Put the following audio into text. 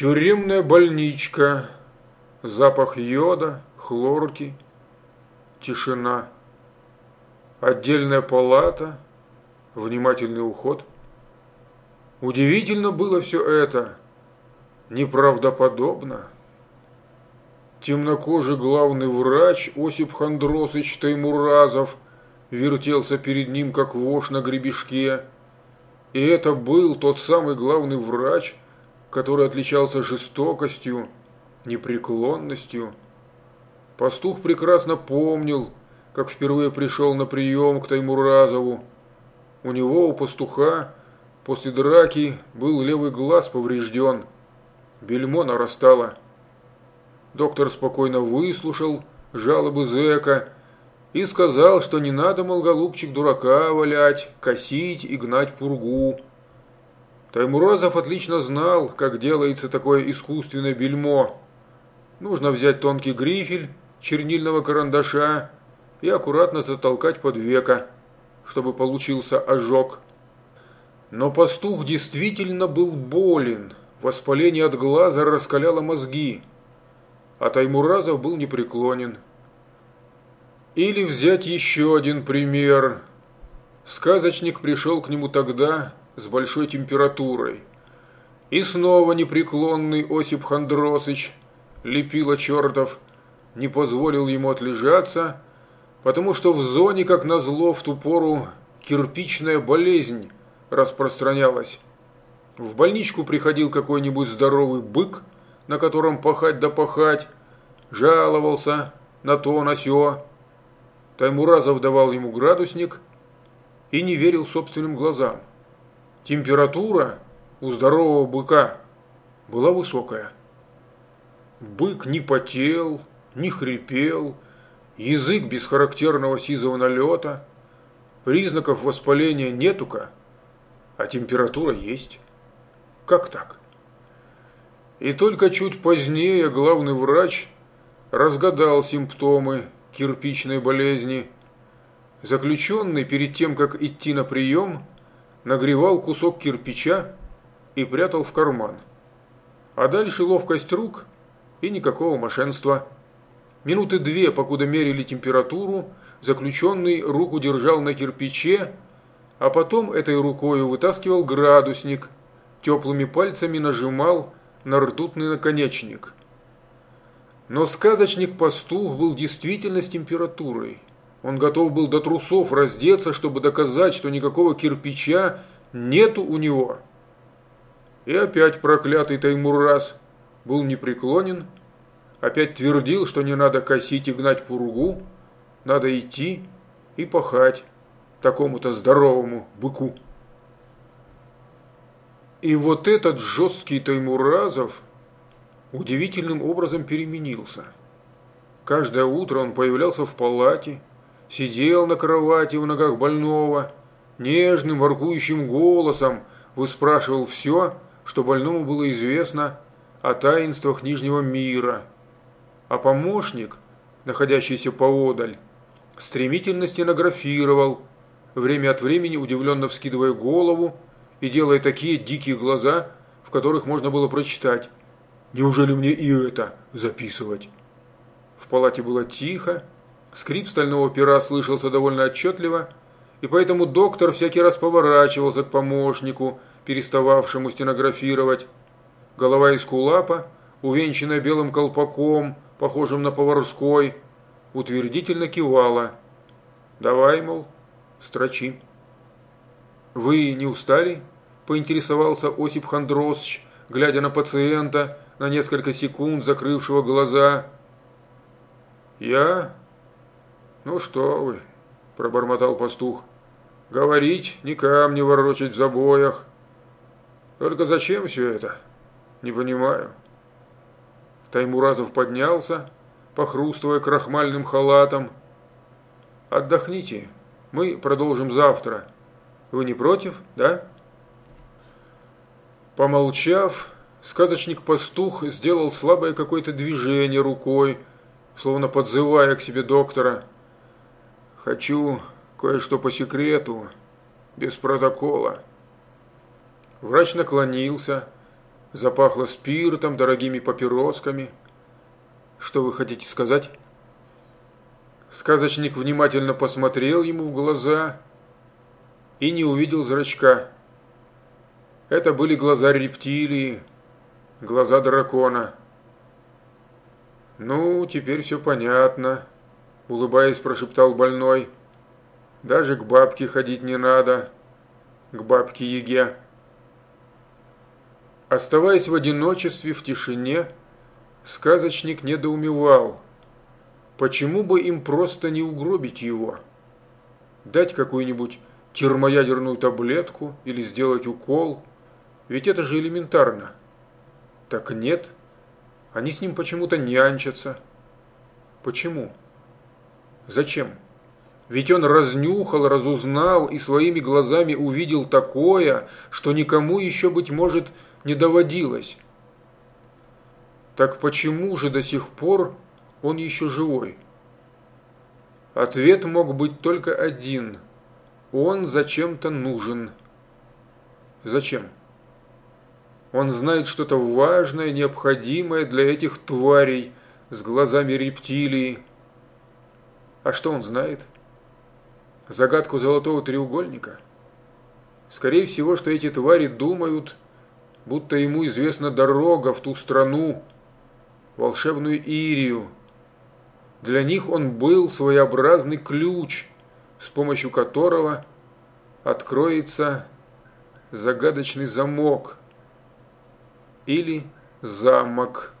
Тюремная больничка, запах йода, хлорки, тишина. Отдельная палата, внимательный уход. Удивительно было все это, неправдоподобно. Темнокожий главный врач Осип Хандросыч Таймуразов вертелся перед ним, как вошь на гребешке. И это был тот самый главный врач, который отличался жестокостью, непреклонностью. Пастух прекрасно помнил, как впервые пришел на прием к Таймуразову. У него, у пастуха, после драки был левый глаз поврежден. Бельмо нарастало. Доктор спокойно выслушал жалобы зэка и сказал, что не надо, мол, голубчик, дурака валять, косить и гнать пургу. Таймуразов отлично знал, как делается такое искусственное бельмо. Нужно взять тонкий грифель чернильного карандаша и аккуратно затолкать под века, чтобы получился ожог. Но пастух действительно был болен, воспаление от глаза раскаляло мозги, а Таймуразов был непреклонен. Или взять еще один пример. Сказочник пришел к нему тогда, с большой температурой. И снова непреклонный Осип Хандросыч, лепила чертов, не позволил ему отлежаться, потому что в зоне, как назло, в ту пору кирпичная болезнь распространялась. В больничку приходил какой-нибудь здоровый бык, на котором пахать да пахать, жаловался на то, на сё. Таймуразов давал ему градусник и не верил собственным глазам. Температура у здорового быка была высокая. Бык не потел, не хрипел, язык без характерного сизого налета, признаков воспаления нетука, а температура есть. Как так? И только чуть позднее главный врач разгадал симптомы кирпичной болезни. Заключенный перед тем, как идти на прием, нагревал кусок кирпича и прятал в карман. А дальше ловкость рук и никакого мошенства. Минуты две, покуда мерили температуру, заключенный руку держал на кирпиче, а потом этой рукой вытаскивал градусник, теплыми пальцами нажимал на ртутный наконечник. Но сказочник-пастух был действительно с температурой. Он готов был до трусов раздеться, чтобы доказать, что никакого кирпича нету у него. И опять проклятый Таймуррас был непреклонен, опять твердил, что не надо косить и гнать пургу, надо идти и пахать такому-то здоровому быку. И вот этот жесткий Таймуразов удивительным образом переменился. Каждое утро он появлялся в палате, сидел на кровати в ногах больного, нежным, воркующим голосом выспрашивал все, что больному было известно о таинствах Нижнего мира. А помощник, находящийся поодаль, стремительно стенографировал, время от времени удивленно вскидывая голову и делая такие дикие глаза, в которых можно было прочитать «Неужели мне и это записывать?» В палате было тихо, Скрип стального пера слышался довольно отчетливо, и поэтому доктор всякий раз поворачивался к помощнику, перестававшему стенографировать. Голова из кулапа, увенчанная белым колпаком, похожим на поварской, утвердительно кивала. «Давай, мол, строчи». «Вы не устали?» – поинтересовался Осип Хандросч, глядя на пациента, на несколько секунд закрывшего глаза. «Я «Ну что вы», – пробормотал пастух, – «говорить, ни камни ворочать в забоях. Только зачем все это? Не понимаю». Таймуразов поднялся, похрустывая крахмальным халатом. «Отдохните, мы продолжим завтра. Вы не против, да?» Помолчав, сказочник-пастух сделал слабое какое-то движение рукой, словно подзывая к себе доктора – Хочу кое-что по секрету, без протокола. Врач наклонился, Запахло спиртом, дорогими папиросками. Что вы хотите сказать? Сказочник внимательно посмотрел ему в глаза и не увидел зрачка. Это были глаза рептилии, глаза дракона. «Ну, теперь все понятно», – улыбаясь, прошептал больной. «Даже к бабке ходить не надо, к бабке Еге». Оставаясь в одиночестве, в тишине, сказочник недоумевал. Почему бы им просто не угробить его? Дать какую-нибудь термоядерную таблетку или сделать укол? Ведь это же элементарно. Так нет, они с ним почему-то нянчатся. Почему? Зачем? Ведь он разнюхал, разузнал и своими глазами увидел такое, что никому еще, быть может, не доводилось. Так почему же до сих пор он еще живой? Ответ мог быть только один. Он зачем-то нужен. Зачем? Он знает что-то важное, необходимое для этих тварей с глазами рептилии. А что он знает? Загадку золотого треугольника? Скорее всего, что эти твари думают, будто ему известна дорога в ту страну, волшебную Ирию. Для них он был своеобразный ключ, с помощью которого откроется загадочный замок – или замок.